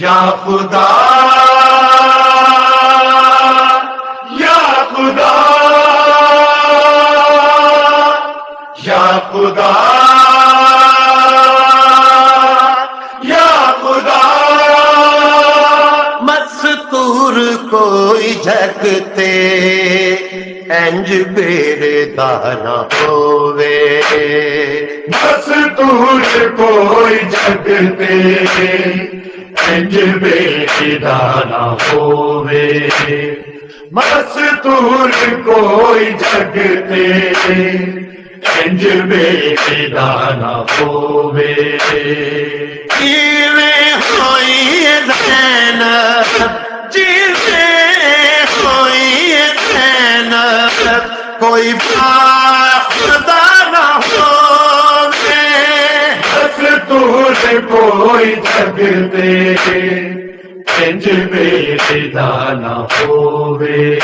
یا خدا یا خدا یا خدا یا خدا۔ مستور کوئی جگتے انج بیرے دانا ہووے۔ بس تور کوئی جگتے انج بے دانا ہووے۔ بس تور کوئی جگتے انج بے دانا ہووے۔ ہوئی دین جیویں ہوئی دین کوئی باخدا نہ ہووے بس تور کوئی جگتے انج دانا ہووے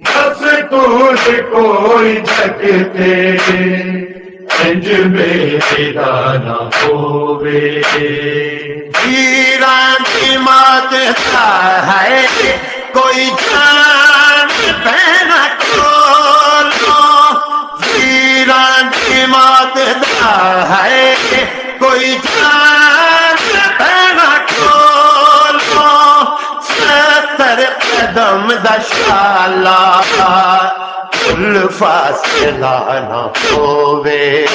بس تور کوئی جگتے دانا ہووے کی مات ہے۔ مات ہے، کوئی جان پہنا کھولو ستر قدم دشالا کل فاصلہ نہ ہووے۔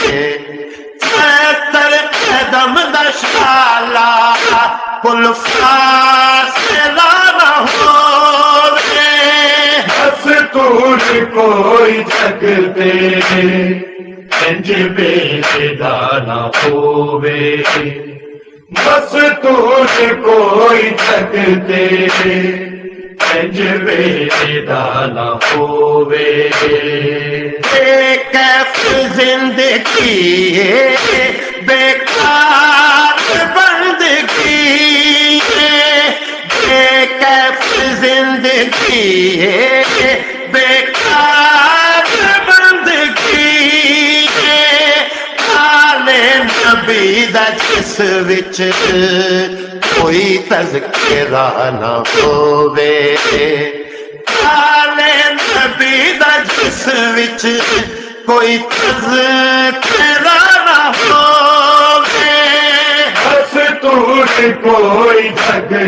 ستر قدم دشالا کل فاصلہ نہ ہووے۔ بس کوئی جگتے انج بے دانا ہووے۔ بس تور کوئی جگتے انج بے دانا ہووے۔ کیف زندگی بیکار بندگی بے کیف زندگی بیکار نبی دا جس وچ کوئی تذکرہ نہ ہووے آلے نبی دا جس وچ کوئی تذکرہ نہ ہووے بس تور کوئی جگتے